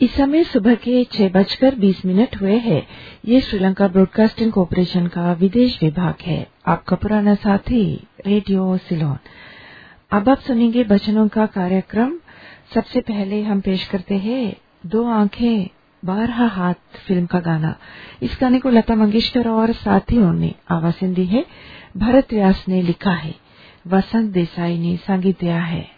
इस समय सुबह के छह बजकर बीस मिनट हुए हैं। ये श्रीलंका ब्रॉडकास्टिंग कॉरपोरेशन का विदेश विभाग है। आपका पुराना साथी, रेडियो सिलोन। अब आप सुनेंगे बचनों का कार्यक्रम। सबसे पहले हम पेश करते हैं दो आँखें, बारह हाथ फ़िल्म का गाना। इस गाने को लता मंगेशकर और साथियों ने आवाज़ दी है। भरत व्यास ने लिखा है। वसंत देसाई ने संगीत दिया है।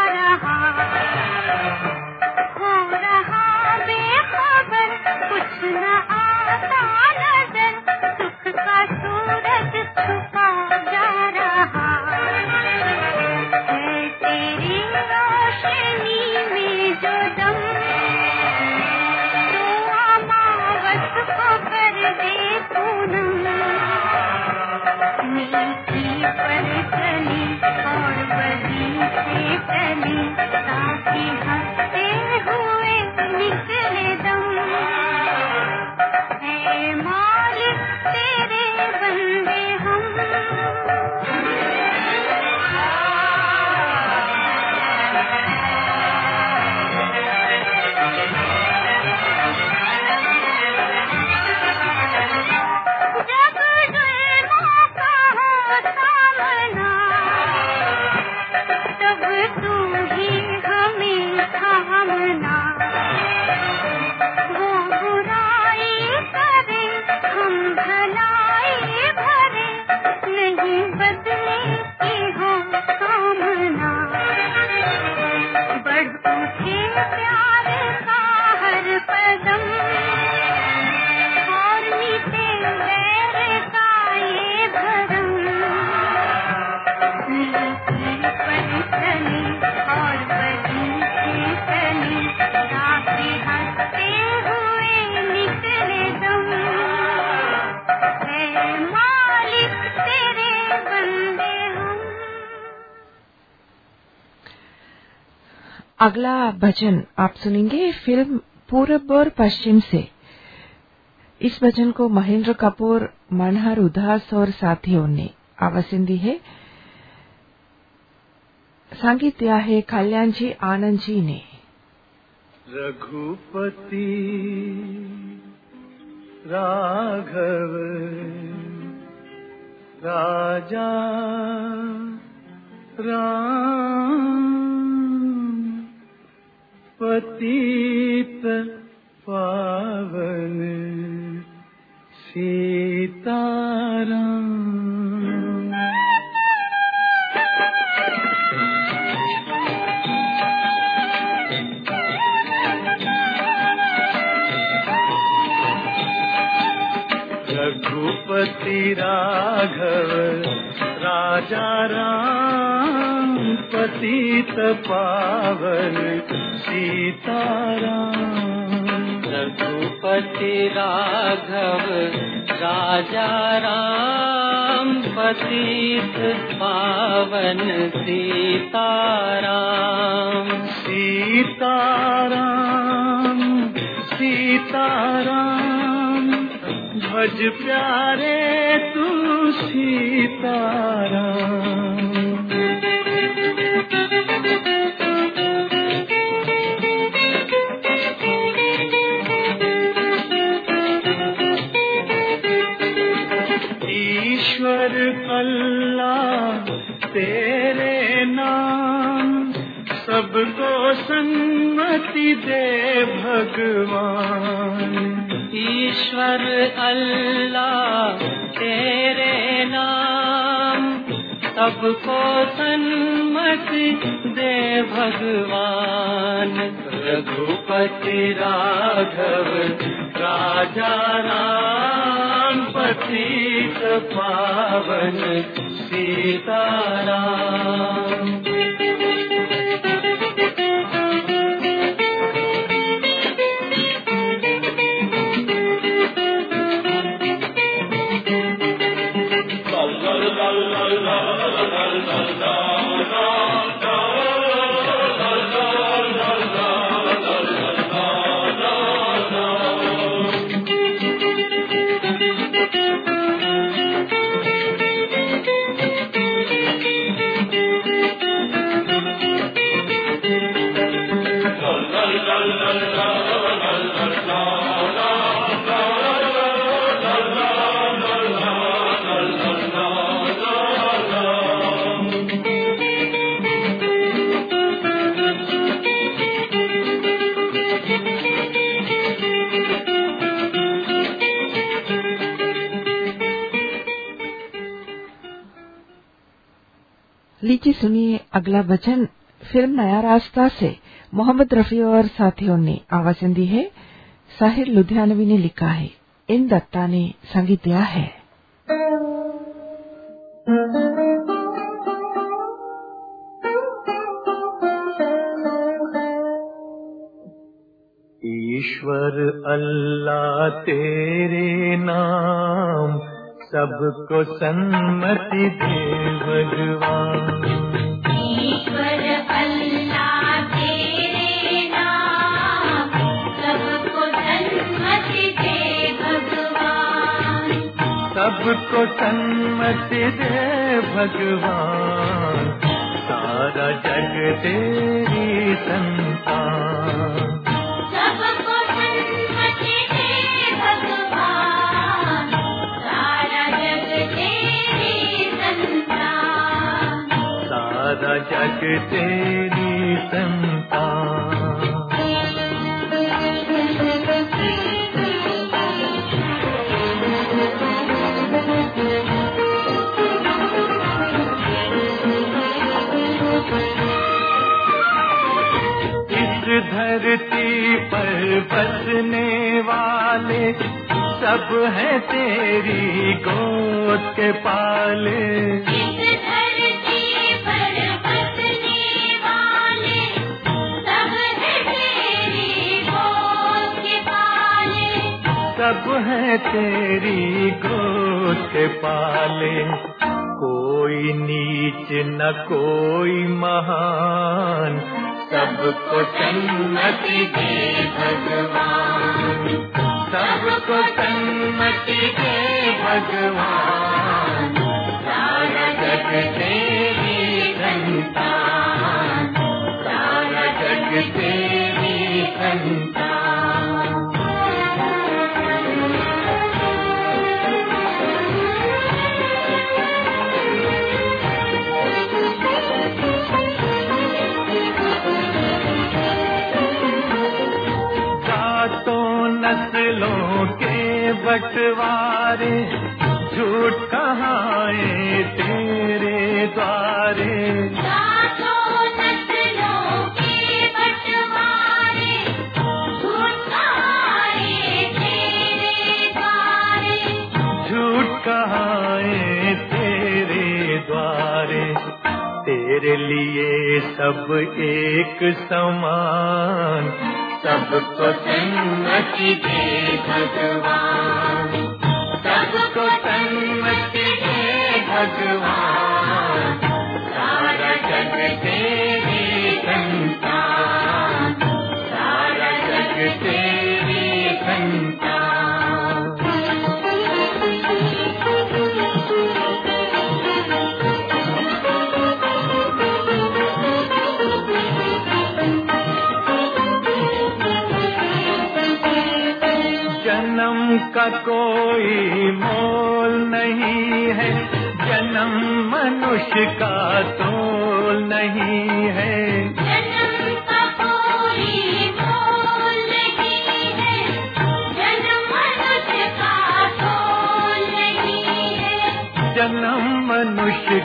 अगला भजन आप सुनेंगे, फ़िल्म पूरब और पश्चिम से। इस भजन को महेंद्र कपूर, मनहर उदास और साथियों ने आवाज़ दी है। संगीत दिया है कल्याण जी, आनंद जी ने। रघुपति राघव, राजा राम। पतित पावन सीताराम। रघुपति राघव राजा राम पतित पावन सीताराम। रघुपति राघव राजा राम पतित पावन सीताराम। सीताराम सीताराम भज प्यारे तू सीताराम दे भगवान। ईश्वर अल्लाह तेरे नाम सबको सन्मति दे भगवान। रघुपति राघव राजा राम पतित पावन सीताराम लीजिए सुनिए अगला वचन फ़िल्म नया रास्ता से मोहम्मद रफी और साथियों ने आवाजन दी है। साहिर लुधियानवी ने लिखा है, इन दत्ता ने संगीत दिया है। ईश्वर अल्लाह तेरे नाम सबको सन्मति दे भगवान। ईश्वर अल्लाह तेरे नाम सबको सन्मति दे भगवान। सबको सन्मति दे भगवान। सारा जग तेरी संतान जग तेरी इस धरती पर बसने वाले सब हैं तेरी गोद के पाले। हैं तेरी गोद पाले। कोई नीच न कोई महान सबको सन्मति दे भगवान। सबको सन्मति दे भगवान। सारा जग तेरी संतान। सारा जग तेरी संतान बंटवारे झूठ कहाए तेरे द्वारे। तेरे द्वारे। तेरे लिए सब एक समान। सबको सन्मति दे भगवान। का कोई मोल नहीं है। जन्म मनुष्य का तोल नहीं है। जन्म का कोई मोल नहीं है। जन्म मनुष्य का तोल नहीं है। जन्म मनुष्य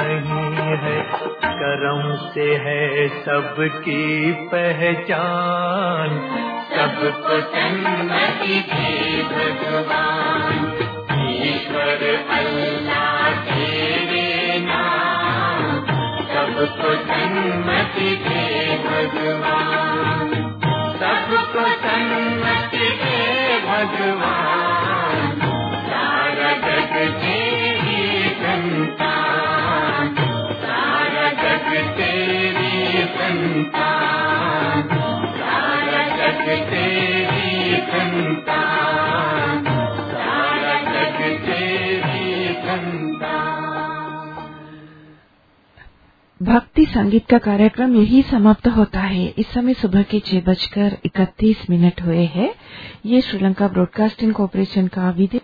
नहीं है। कर्म से है सबकी पहचान। सबको सन्मति दे भगवान। ईश्वर दे भगवान सबको सन्मति दे भगवान तेरी संतान सारा जग तेरी संतान संगीत का कार्यक्रम यही समाप्त होता है। इस समय सुबह के छह बजकर इकतीस मिनट हुए हैं। ये श्रीलंका ब्रॉडकास्टिंग कॉरपोरेशन का विदेश